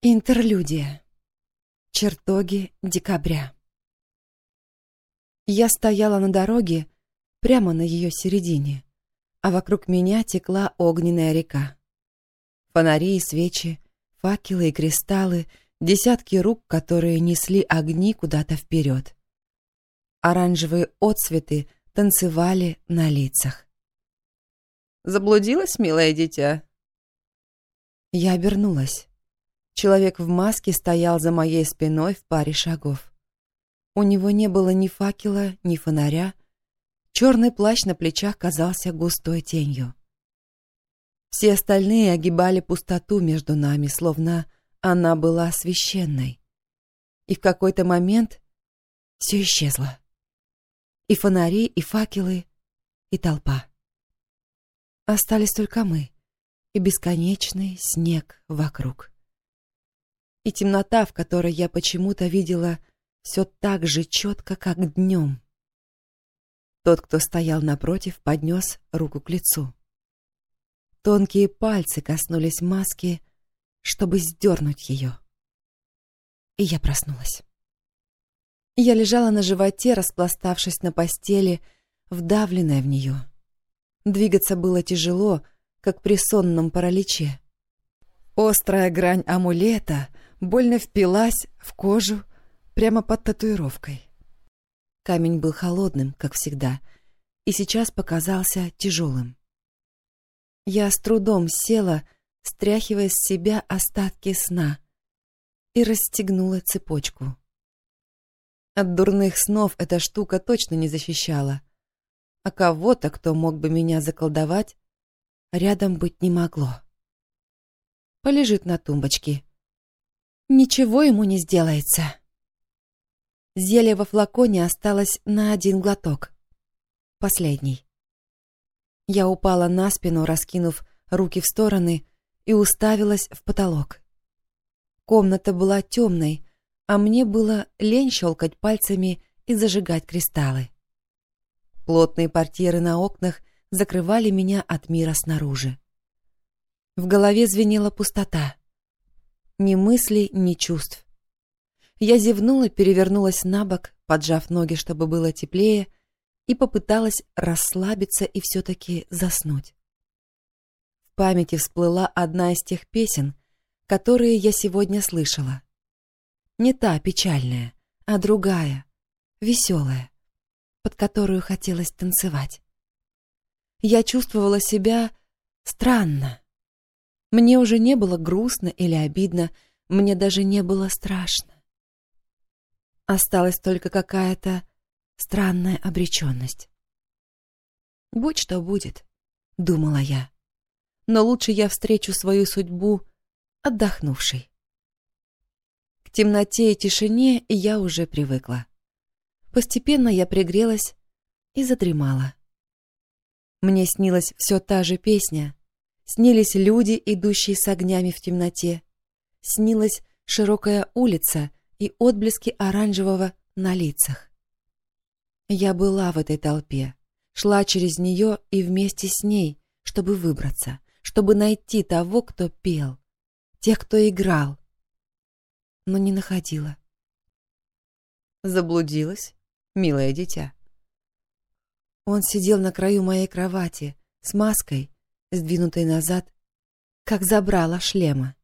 Интерлюдия. Чертоги декабря. Я стояла на дороге, прямо на ее середине, а вокруг меня текла огненная река. Фонари и свечи, факелы и кристаллы, десятки рук, которые несли огни куда-то вперед. Оранжевые отцветы танцевали на лицах. «Заблудилась, милое дитя?» Я обернулась. Человек в маске стоял за моей спиной в паре шагов. У него не было ни факела, ни фонаря. Черный плащ на плечах казался густой тенью. Все остальные огибали пустоту между нами, словно она была священной. И в какой-то момент все исчезло. И фонари, и факелы, и толпа. Остались только мы и бесконечный снег вокруг и темнота, в которой я почему-то видела все так же четко, как днем. Тот, кто стоял напротив, поднес руку к лицу. Тонкие пальцы коснулись маски, чтобы сдернуть ее. И я проснулась. Я лежала на животе, распластавшись на постели, вдавленная в нее. Двигаться было тяжело, как при сонном параличе. Острая грань амулета больно впилась в кожу прямо под татуировкой. Камень был холодным, как всегда, и сейчас показался тяжелым. Я с трудом села, стряхивая с себя остатки сна, и расстегнула цепочку. От дурных снов эта штука точно не защищала, а кого-то, кто мог бы меня заколдовать, рядом быть не могло. Полежит на тумбочке, Ничего ему не сделается. Зелье во флаконе осталось на один глоток. Последний. Я упала на спину, раскинув руки в стороны, и уставилась в потолок. Комната была темной, а мне было лень щелкать пальцами и зажигать кристаллы. Плотные портьеры на окнах закрывали меня от мира снаружи. В голове звенела пустота ни мыслей, ни чувств. Я зевнула, перевернулась на бок, поджав ноги, чтобы было теплее, и попыталась расслабиться и все-таки заснуть. В памяти всплыла одна из тех песен, которые я сегодня слышала. Не та печальная, а другая, веселая, под которую хотелось танцевать. Я чувствовала себя странно, мне уже не было грустно или обидно, мне даже не было страшно. Осталась только какая-то странная обреченность. «Будь что будет», — думала я. «Но лучше я встречу свою судьбу отдохнувшей». К темноте и тишине я уже привыкла. Постепенно я пригрелась и задремала. Мне снилась все та же песня, Снились люди, идущие с огнями в темноте. Снилась широкая улица и отблески оранжевого на лицах. Я была в этой толпе, шла через нее и вместе с ней, чтобы выбраться, чтобы найти того, кто пел, тех, кто играл, но не находила. Заблудилась, милое дитя. Он сидел на краю моей кровати с маской, сдвинутой назад, как забрала шлема.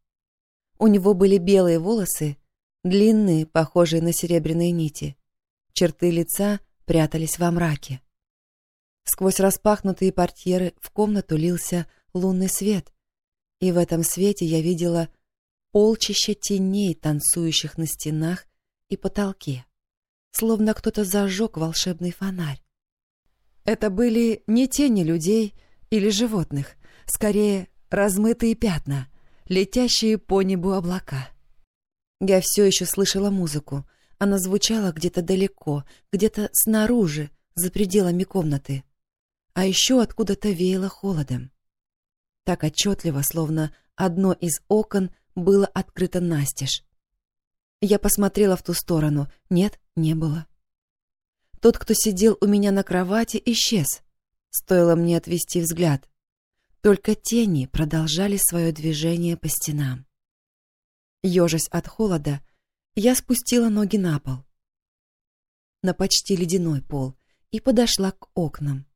У него были белые волосы, длинные, похожие на серебряные нити. Черты лица прятались во мраке. Сквозь распахнутые портьеры в комнату лился лунный свет, и в этом свете я видела полчища теней, танцующих на стенах и потолке, словно кто-то зажег волшебный фонарь. Это были не тени людей или животных, скорее размытые пятна, летящие по небу облака. Я все еще слышала музыку. Она звучала где-то далеко, где-то снаружи, за пределами комнаты. А еще откуда-то веяло холодом. Так отчетливо, словно одно из окон было открыто настежь. Я посмотрела в ту сторону. Нет, не было. Тот, кто сидел у меня на кровати, исчез. Стоило мне отвести взгляд. Только тени продолжали свое движение по стенам. Ёжась от холода, я спустила ноги на пол. На почти ледяной пол и подошла к окнам.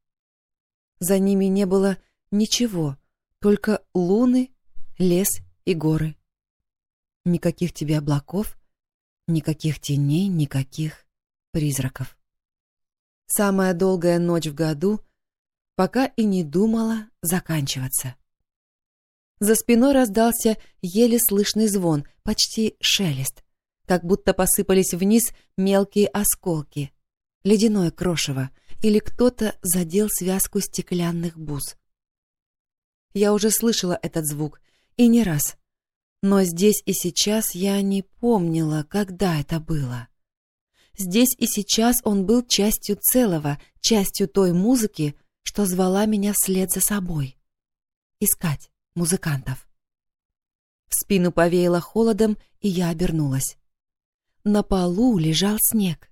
За ними не было ничего, только луны, лес и горы. Никаких тебе облаков, никаких теней, никаких призраков. Самая долгая ночь в году, пока и не думала заканчиваться. За спиной раздался еле слышный звон, почти шелест, как будто посыпались вниз мелкие осколки. Ледяное крошево, или кто-то задел связку стеклянных бус. Я уже слышала этот звук, и не раз. Но здесь и сейчас я не помнила, когда это было. Здесь и сейчас он был частью целого, частью той музыки, что звала меня вслед за собой. Искать музыкантов. В спину повеяло холодом, и я обернулась. На полу лежал снег.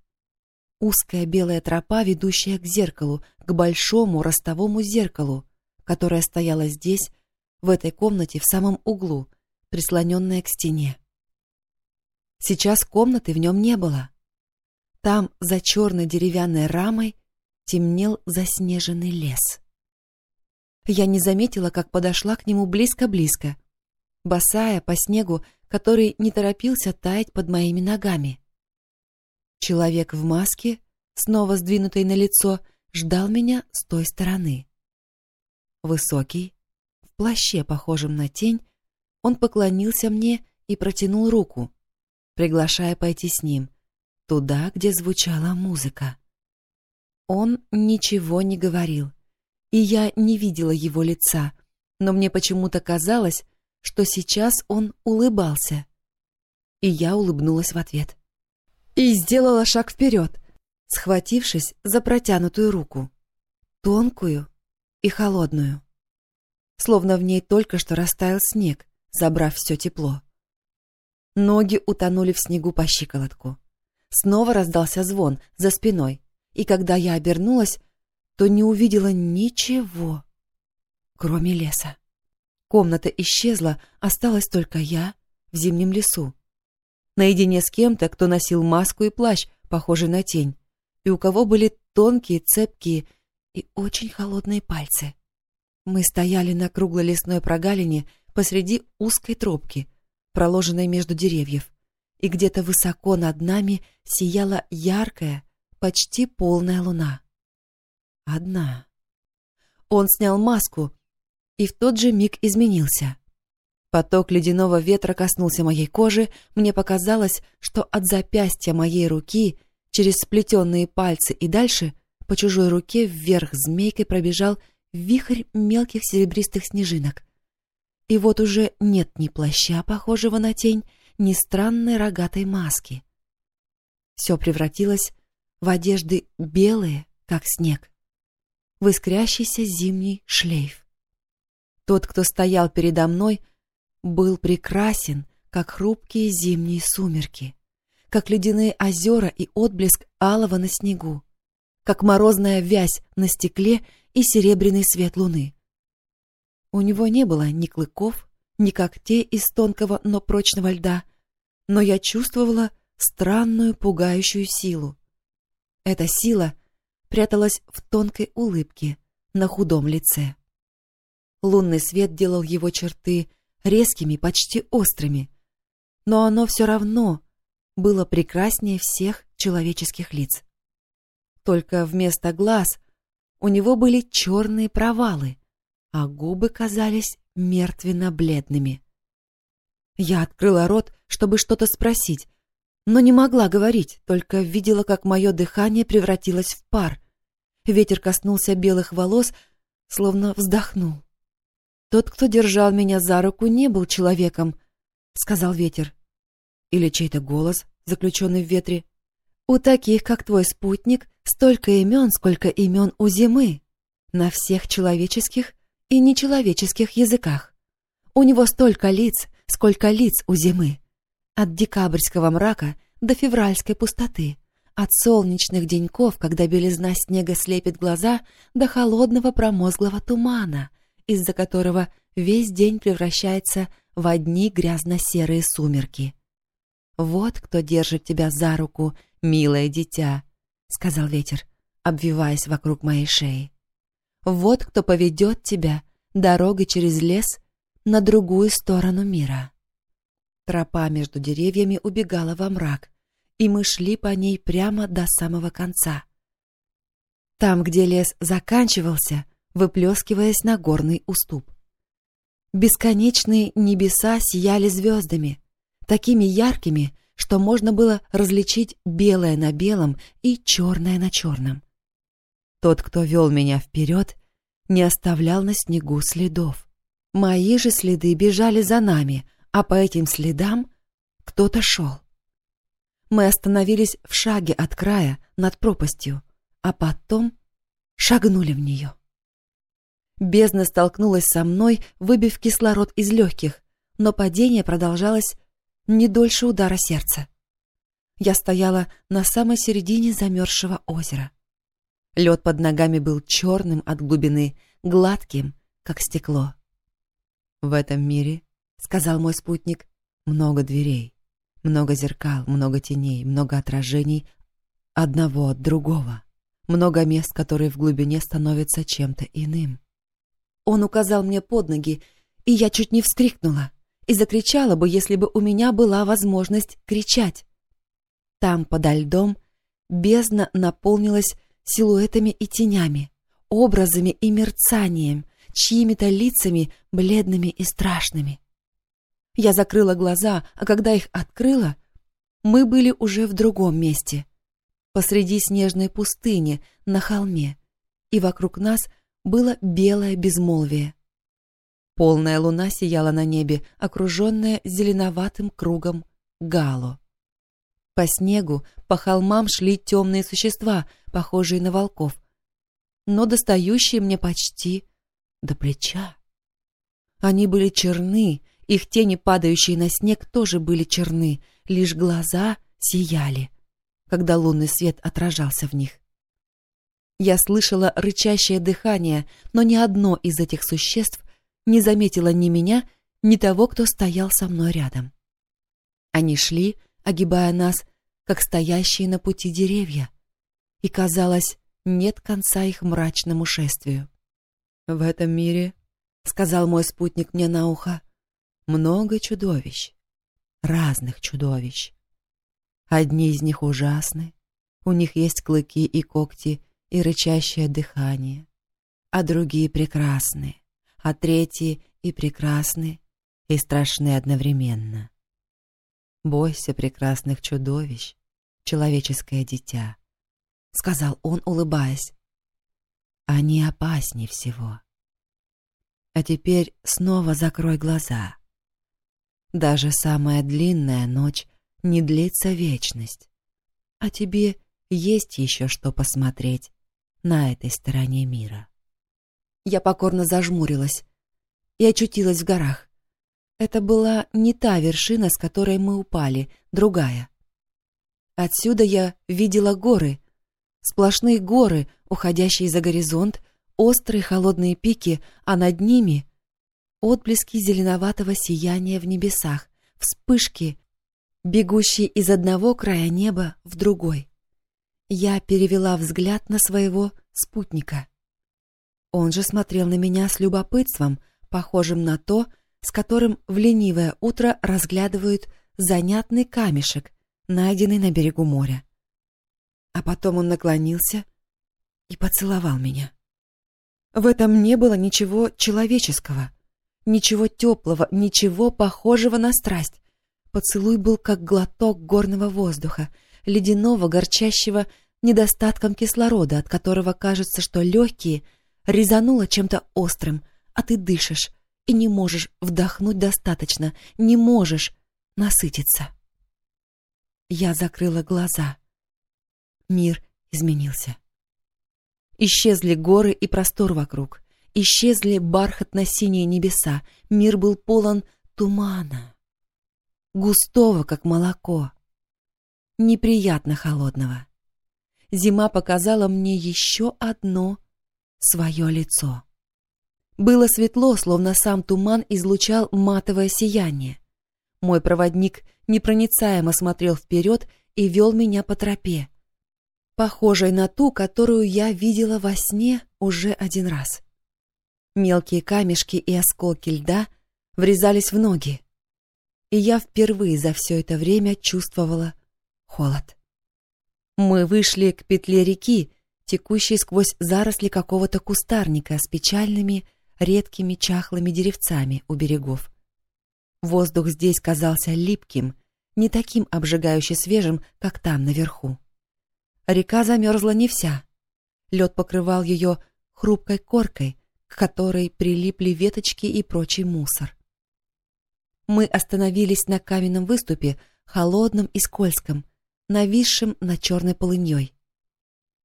Узкая белая тропа, ведущая к зеркалу, к большому ростовому зеркалу, которое стояло здесь, в этой комнате, в самом углу, прислоненное к стене. Сейчас комнаты в нем не было. Там, за черной деревянной рамой, темнел заснеженный лес. Я не заметила, как подошла к нему близко-близко, босая по снегу, который не торопился таять под моими ногами. Человек в маске, снова сдвинутый на лицо, ждал меня с той стороны. Высокий, в плаще, похожем на тень, он поклонился мне и протянул руку, приглашая пойти с ним, туда, где звучала музыка. Он ничего не говорил, и я не видела его лица, но мне почему-то казалось, что сейчас он улыбался. И я улыбнулась в ответ. И сделала шаг вперед, схватившись за протянутую руку. Тонкую и холодную. Словно в ней только что растаял снег, забрав все тепло. Ноги утонули в снегу по щиколотку. Снова раздался звон за спиной, и когда я обернулась, то не увидела ничего, кроме леса. Комната исчезла, осталась только я в зимнем лесу. Наедине с кем-то, кто носил маску и плащ, похожий на тень, и у кого были тонкие, цепкие и очень холодные пальцы. Мы стояли на круглой лесной прогалине посреди узкой тропки, проложенной между деревьев, и где-то высоко над нами сияла яркая, почти полная луна. Одна. Он снял маску и в тот же миг изменился. Поток ледяного ветра коснулся моей кожи, мне показалось, что от запястья моей руки через сплетенные пальцы и дальше по чужой руке вверх змейкой пробежал вихрь мелких серебристых снежинок. И вот уже нет ни плаща, похожего на тень, ни странной рогатой маски. Все превратилось в одежды белые, как снег в искрящийся зимний шлейф. Тот, кто стоял передо мной, был прекрасен, как хрупкие зимние сумерки, как ледяные озера и отблеск алого на снегу, как морозная вязь на стекле и серебряный свет луны. У него не было ни клыков, ни когтей из тонкого, но прочного льда, но я чувствовала странную пугающую силу. Эта сила — пряталась в тонкой улыбке на худом лице. Лунный свет делал его черты резкими, почти острыми, но оно все равно было прекраснее всех человеческих лиц. Только вместо глаз у него были черные провалы, а губы казались мертвенно-бледными. Я открыла рот, чтобы что-то спросить, но не могла говорить, только видела, как мое дыхание превратилось в пар. Ветер коснулся белых волос, словно вздохнул. «Тот, кто держал меня за руку, не был человеком», — сказал ветер. Или чей-то голос, заключенный в ветре. «У таких, как твой спутник, столько имен, сколько имен у зимы, на всех человеческих и нечеловеческих языках. У него столько лиц, сколько лиц у зимы. От декабрьского мрака до февральской пустоты, от солнечных деньков, когда белизна снега слепит глаза, до холодного промозглого тумана, из-за которого весь день превращается в одни грязно-серые сумерки. «Вот кто держит тебя за руку, милое дитя», — сказал ветер, обвиваясь вокруг моей шеи. «Вот кто поведет тебя дорогой через лес на другую сторону мира». Тропа между деревьями убегала во мрак, и мы шли по ней прямо до самого конца. Там, где лес заканчивался, выплескиваясь на горный уступ. Бесконечные небеса сияли звездами, такими яркими, что можно было различить белое на белом и черное на черном. Тот, кто вел меня вперед, не оставлял на снегу следов. Мои же следы бежали за нами, а по этим следам кто-то шел. Мы остановились в шаге от края над пропастью, а потом шагнули в нее. Бездна столкнулась со мной, выбив кислород из легких, но падение продолжалось не дольше удара сердца. Я стояла на самой середине замерзшего озера. Лед под ногами был черным от глубины, гладким, как стекло. «В этом мире, — сказал мой спутник, — много дверей, много зеркал, много теней, много отражений одного от другого, много мест, которые в глубине становятся чем-то иным. Он указал мне под ноги, и я чуть не вскрикнула и закричала бы, если бы у меня была возможность кричать. Там, подо льдом, бездна наполнилась силуэтами и тенями, образами и мерцанием, чьими-то лицами бледными и страшными. Я закрыла глаза, а когда их открыла, мы были уже в другом месте, посреди снежной пустыни на холме, и вокруг нас было белое безмолвие. Полная луна сияла на небе, окруженная зеленоватым кругом гало. По снегу, по холмам шли темные существа, похожие на волков, но достающие мне почти до плеча. Они были черны, их тени, падающие на снег, тоже были черны, лишь глаза сияли, когда лунный свет отражался в них. Я слышала рычащее дыхание, но ни одно из этих существ не заметило ни меня, ни того, кто стоял со мной рядом. Они шли, огибая нас, как стоящие на пути деревья, и, казалось, нет конца их мрачному шествию. «В этом мире, — сказал мой спутник мне на ухо, — много чудовищ, разных чудовищ. Одни из них ужасны, у них есть клыки и когти и рычащее дыхание, а другие прекрасны, а третьи и прекрасны, и страшны одновременно. Бойся прекрасных чудовищ, человеческое дитя, — сказал он, улыбаясь. Они опаснее всего. А теперь снова закрой глаза. Даже самая длинная ночь не длится вечность, а тебе есть еще что посмотреть на этой стороне мира. Я покорно зажмурилась и очутилась в горах. Это была не та вершина, с которой мы упали, другая. Отсюда я видела горы, сплошные горы, уходящие за горизонт, острые холодные пики, а над ними — отблески зеленоватого сияния в небесах, вспышки, бегущие из одного края неба в другой. Я перевела взгляд на своего спутника. Он же смотрел на меня с любопытством, похожим на то, с которым в ленивое утро разглядывают занятный камешек, найденный на берегу моря. А потом он наклонился и поцеловал меня. В этом не было ничего человеческого, ничего теплого, ничего похожего на страсть. Поцелуй был как глоток горного воздуха — ледяного, горчащего недостатком кислорода, от которого кажется, что легкие резануло чем-то острым, а ты дышишь и не можешь вдохнуть достаточно, не можешь насытиться. Я закрыла глаза. Мир изменился. Исчезли горы и простор вокруг. Исчезли бархатно-синие небеса. Мир был полон тумана. Густого, как молоко неприятно холодного. Зима показала мне еще одно свое лицо. Было светло, словно сам туман излучал матовое сияние. Мой проводник непроницаемо смотрел вперед и вел меня по тропе, похожей на ту, которую я видела во сне уже один раз. Мелкие камешки и осколки льда врезались в ноги, и я впервые за все это время чувствовала холод. Мы вышли к петле реки, текущей сквозь заросли какого-то кустарника с печальными, редкими чахлыми деревцами у берегов. Воздух здесь казался липким, не таким обжигающе свежим, как там наверху. Река замерзла не вся. Лед покрывал ее хрупкой коркой, к которой прилипли веточки и прочий мусор. Мы остановились на каменном выступе, холодном и скользком, нависшем над черной полыньей.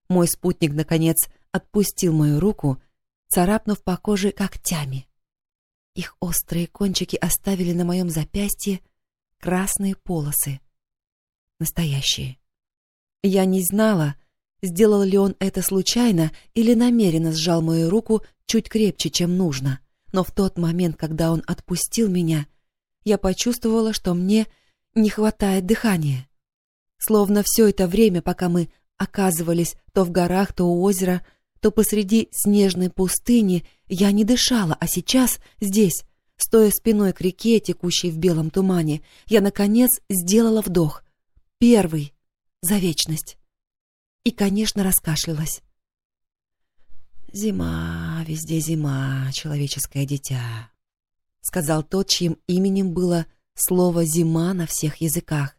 Мой спутник, наконец, отпустил мою руку, царапнув по коже когтями. Их острые кончики оставили на моем запястье красные полосы. Настоящие. Я не знала, сделал ли он это случайно или намеренно сжал мою руку чуть крепче, чем нужно. Но в тот момент, когда он отпустил меня, я почувствовала, что мне не хватает дыхания. Словно все это время, пока мы оказывались то в горах, то у озера, то посреди снежной пустыни, я не дышала, а сейчас, здесь, стоя спиной к реке, текущей в белом тумане, я, наконец, сделала вдох. Первый, за вечность. И, конечно, раскашлялась. «Зима, везде зима, человеческое дитя», — сказал тот, чьим именем было слово «зима» на всех языках.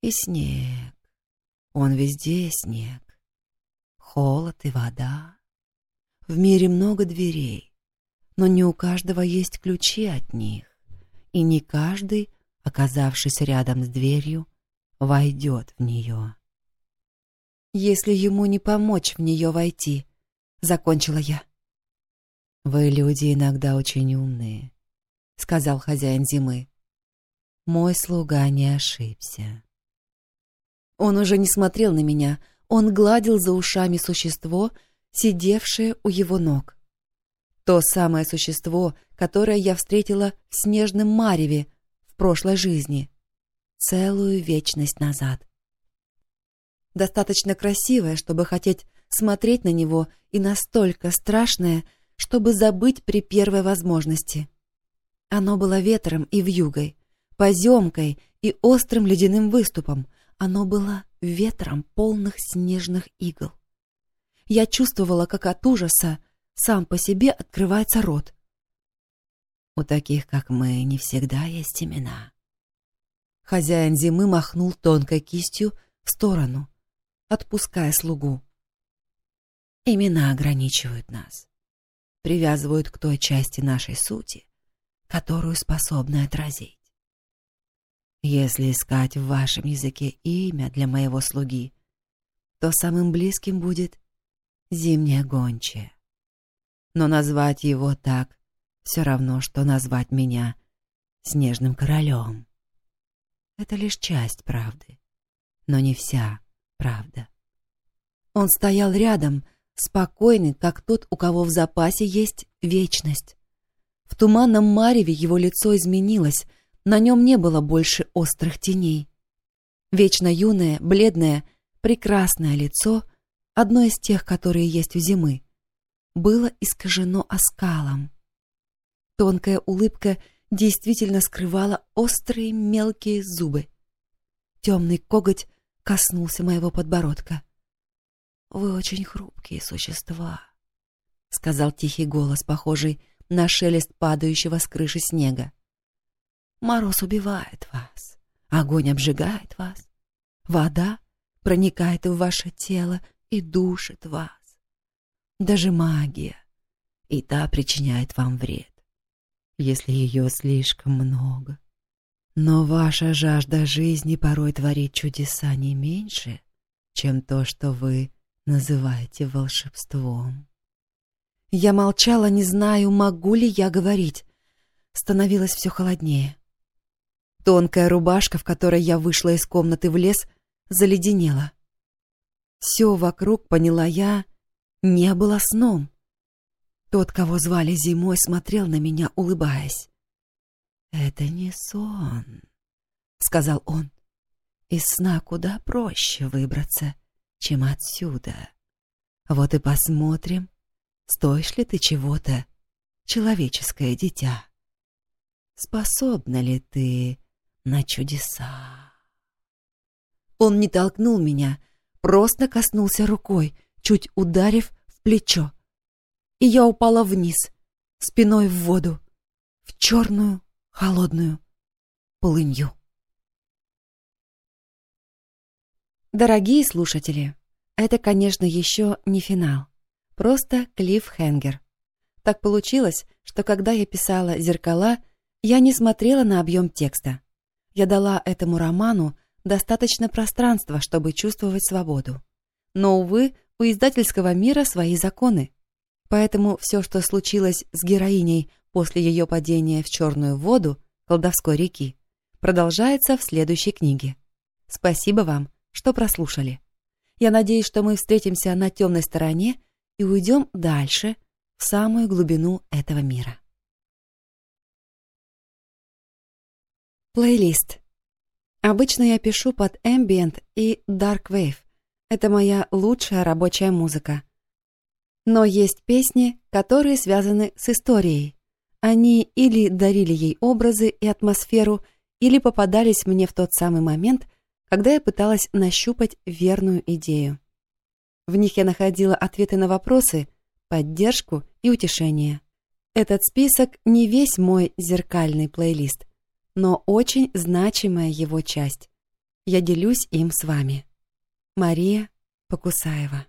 «И снег, он везде снег, холод и вода. В мире много дверей, но не у каждого есть ключи от них, и не каждый, оказавшись рядом с дверью, войдет в нее. Если ему не помочь в нее войти, закончила я. Вы, люди, иногда очень умные, сказал хозяин зимы. Мой слуга не ошибся. Он уже не смотрел на меня, он гладил за ушами существо, сидевшее у его ног. То самое существо, которое я встретила в снежном мареве в прошлой жизни, целую вечность назад. Достаточно красивое, чтобы хотеть смотреть на него, и настолько страшное, чтобы забыть при первой возможности. Оно было ветром и вьюгой, поземкой и острым ледяным выступом. Оно было ветром полных снежных игл. Я чувствовала, как от ужаса сам по себе открывается рот. У таких, как мы, не всегда есть имена. Хозяин зимы махнул тонкой кистью в сторону, отпуская слугу. Имена ограничивают нас, привязывают к той части нашей сути, которую способны отразить. Если искать в вашем языке имя для моего слуги, то самым близким будет зимняя гончая но назвать его так все равно, что назвать меня снежным королем. Это лишь часть правды, но не вся правда. Он стоял рядом, спокойный, как тот, у кого в запасе есть вечность. В туманном мареве его лицо изменилось, на нем не было больше острых теней. Вечно юное, бледное, прекрасное лицо, одно из тех, которые есть у зимы, было искажено оскалом. Тонкая улыбка действительно скрывала острые мелкие зубы. Темный коготь коснулся моего подбородка. «Вы очень хрупкие существа», — сказал тихий голос, похожий на шелест падающего с крыши снега. «Мороз убивает вас, огонь обжигает вас, вода проникает в ваше тело и душит вас. Даже магия. И та причиняет вам вред, если ее слишком много. Но ваша жажда жизни порой творит чудеса не меньше, чем то, что вы называете волшебством. Я молчала, не знаю, могу ли я говорить. Становилось все холоднее. Тонкая рубашка, в которой я вышла из комнаты в лес, заледенела. Все вокруг, поняла я, не было сном. Тот, кого звали зимой, смотрел на меня, улыбаясь. «Это не сон», — сказал он. «Из сна куда проще выбраться, чем отсюда. Вот и посмотрим, стоишь ли ты чего-то, человеческое дитя. Способна ли ты на чудеса?» Он не толкнул меня, просто коснулся рукой, чуть ударив в плечо. И я упала вниз, спиной в воду, в черную, холодную полынью. Дорогие слушатели, это, конечно, еще не финал. Просто клиффхенгер. Так получилось, что когда я писала «Зеркала», я не смотрела на объем текста. Я дала этому роману достаточно пространства, чтобы чувствовать свободу. Но, увы, у издательского мира свои законы. Поэтому все, что случилось с героиней после ее падения в черную воду колдовской реки, продолжается в следующей книге. Спасибо вам, что прослушали. Я надеюсь, что мы встретимся на темной стороне и уйдем дальше, в самую глубину этого мира. Плейлист. Обычно я пишу под Ambient и Dark Wave. Это моя лучшая рабочая музыка. Но есть песни, которые связаны с историей. Они или дарили ей образы и атмосферу, или попадались мне в тот самый момент, когда я пыталась нащупать верную идею. В них я находила ответы на вопросы, поддержку и утешение. Этот список не весь мой зеркальный плейлист но очень значимая его часть. Я делюсь им с вами. Мария Покусаева